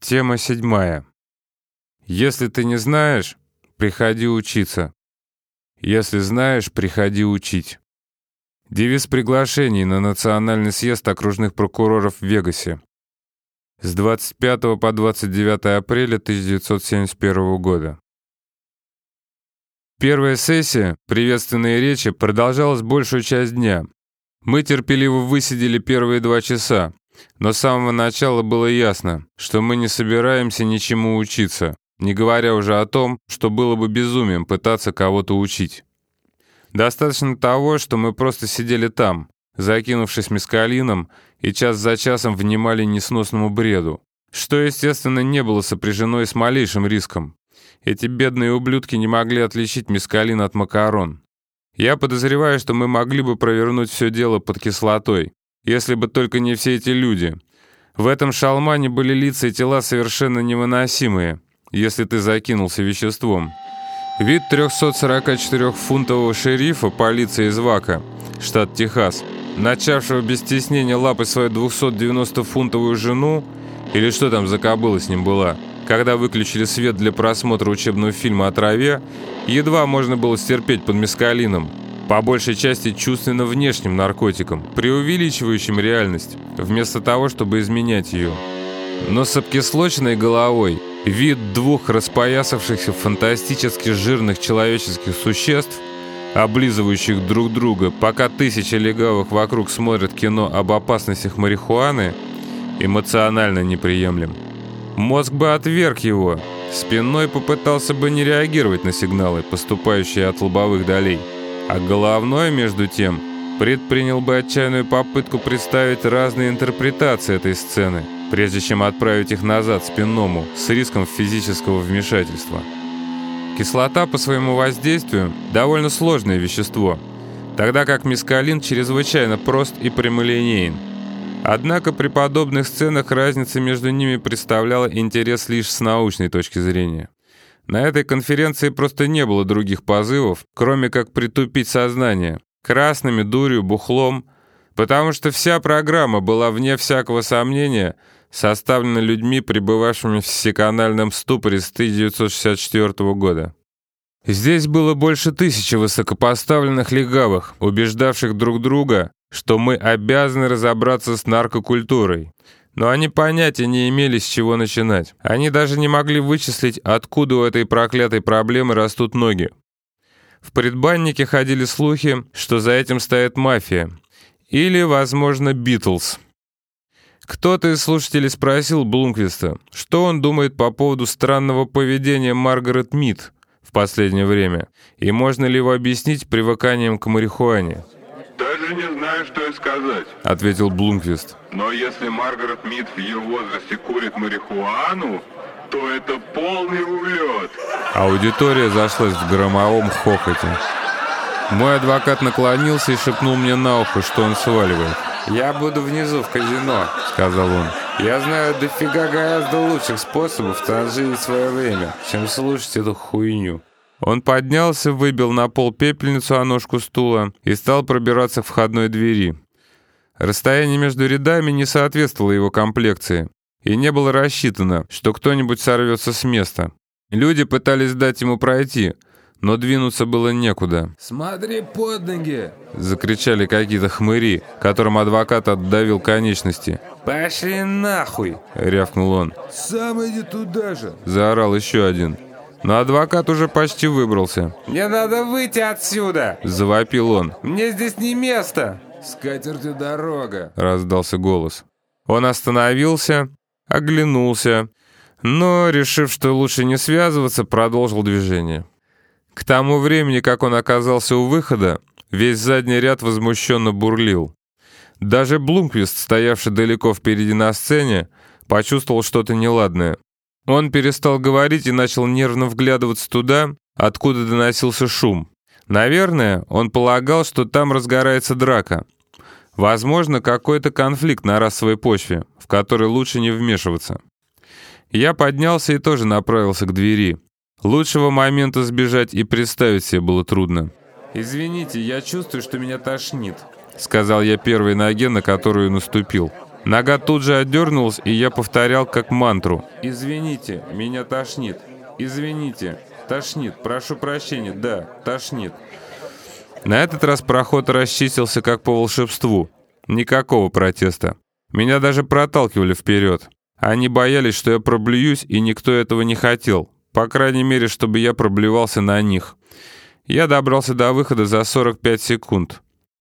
Тема седьмая. Если ты не знаешь, приходи учиться. Если знаешь, приходи учить. Девиз приглашений на Национальный съезд окружных прокуроров в Вегасе. С 25 по 29 апреля 1971 года. Первая сессия, приветственные речи, продолжалась большую часть дня. Мы терпеливо высидели первые два часа, но с самого начала было ясно, что мы не собираемся ничему учиться, не говоря уже о том, что было бы безумием пытаться кого-то учить. Достаточно того, что мы просто сидели там, закинувшись мескалином, и час за часом внимали несносному бреду, что, естественно, не было сопряжено и с малейшим риском. Эти бедные ублюдки не могли отличить мескалин от макарон. Я подозреваю, что мы могли бы провернуть все дело под кислотой, если бы только не все эти люди. В этом шалмане были лица и тела совершенно невыносимые, если ты закинулся веществом. Вид 344-фунтового шерифа полиции из Вака, штат Техас, начавшего без стеснения лапать свою 290-фунтовую жену, или что там за кобыла с ним была, когда выключили свет для просмотра учебного фильма о траве, едва можно было стерпеть под мескалином по большей части чувственно внешним наркотиком, преувеличивающим реальность, вместо того, чтобы изменять ее. Но с обкислоченной головой вид двух распоясавшихся фантастически жирных человеческих существ, облизывающих друг друга, пока тысячи легавых вокруг смотрят кино об опасностях марихуаны, эмоционально неприемлем. Мозг бы отверг его, спиной попытался бы не реагировать на сигналы, поступающие от лобовых долей. А головной, между тем, предпринял бы отчаянную попытку представить разные интерпретации этой сцены, прежде чем отправить их назад спинному с риском физического вмешательства. Кислота по своему воздействию довольно сложное вещество, тогда как мискалин чрезвычайно прост и прямолинеен. Однако при подобных сценах разница между ними представляла интерес лишь с научной точки зрения. На этой конференции просто не было других позывов, кроме как притупить сознание. Красными, дурью, бухлом. Потому что вся программа была, вне всякого сомнения, составлена людьми, пребывавшими в всеканальном ступоре с 1964 года. Здесь было больше тысячи высокопоставленных легавых, убеждавших друг друга, что мы обязаны разобраться с наркокультурой, но они понятия не имели, с чего начинать. Они даже не могли вычислить, откуда у этой проклятой проблемы растут ноги. В предбаннике ходили слухи, что за этим стоит мафия. Или, возможно, Битлз. Кто-то из слушателей спросил Блумквиста, что он думает по поводу странного поведения Маргарет Мид в последнее время, и можно ли его объяснить привыканием к марихуане. «Даже не знаю, что и сказать», — ответил Блумквист. «Но если Маргарет Мид в ее возрасте курит марихуану, то это полный улет». Аудитория зашлась в громовом хохоте. Мой адвокат наклонился и шепнул мне на ухо, что он сваливает. «Я буду внизу в казино», — сказал он. «Я знаю дофига гораздо лучших способов транжирить свое время, чем слушать эту хуйню». Он поднялся, выбил на пол пепельницу о ножку стула и стал пробираться к входной двери. Расстояние между рядами не соответствовало его комплекции, и не было рассчитано, что кто-нибудь сорвется с места. Люди пытались дать ему пройти, но двинуться было некуда. «Смотри под ноги!» — закричали какие-то хмыри, которым адвокат отдавил конечности. «Пошли нахуй!» — рявкнул он. «Сам иди туда же!» — заорал еще один. Но адвокат уже почти выбрался. «Мне надо выйти отсюда!» — завопил он. «Мне здесь не место!» «С катертью дорога!» — раздался голос. Он остановился, оглянулся, но, решив, что лучше не связываться, продолжил движение. К тому времени, как он оказался у выхода, весь задний ряд возмущенно бурлил. Даже Блумквист, стоявший далеко впереди на сцене, почувствовал что-то неладное. Он перестал говорить и начал нервно вглядываться туда, откуда доносился шум. Наверное, он полагал, что там разгорается драка. Возможно, какой-то конфликт на расовой почве, в который лучше не вмешиваться. Я поднялся и тоже направился к двери. Лучшего момента сбежать и представить себе было трудно. «Извините, я чувствую, что меня тошнит», — сказал я первой ноге, на которую наступил. Нога тут же отдернулась, и я повторял как мантру. «Извините, меня тошнит. Извините, тошнит. Прошу прощения, да, тошнит». На этот раз проход расчистился как по волшебству. Никакого протеста. Меня даже проталкивали вперед. Они боялись, что я проблююсь, и никто этого не хотел. По крайней мере, чтобы я проблевался на них. Я добрался до выхода за 45 секунд.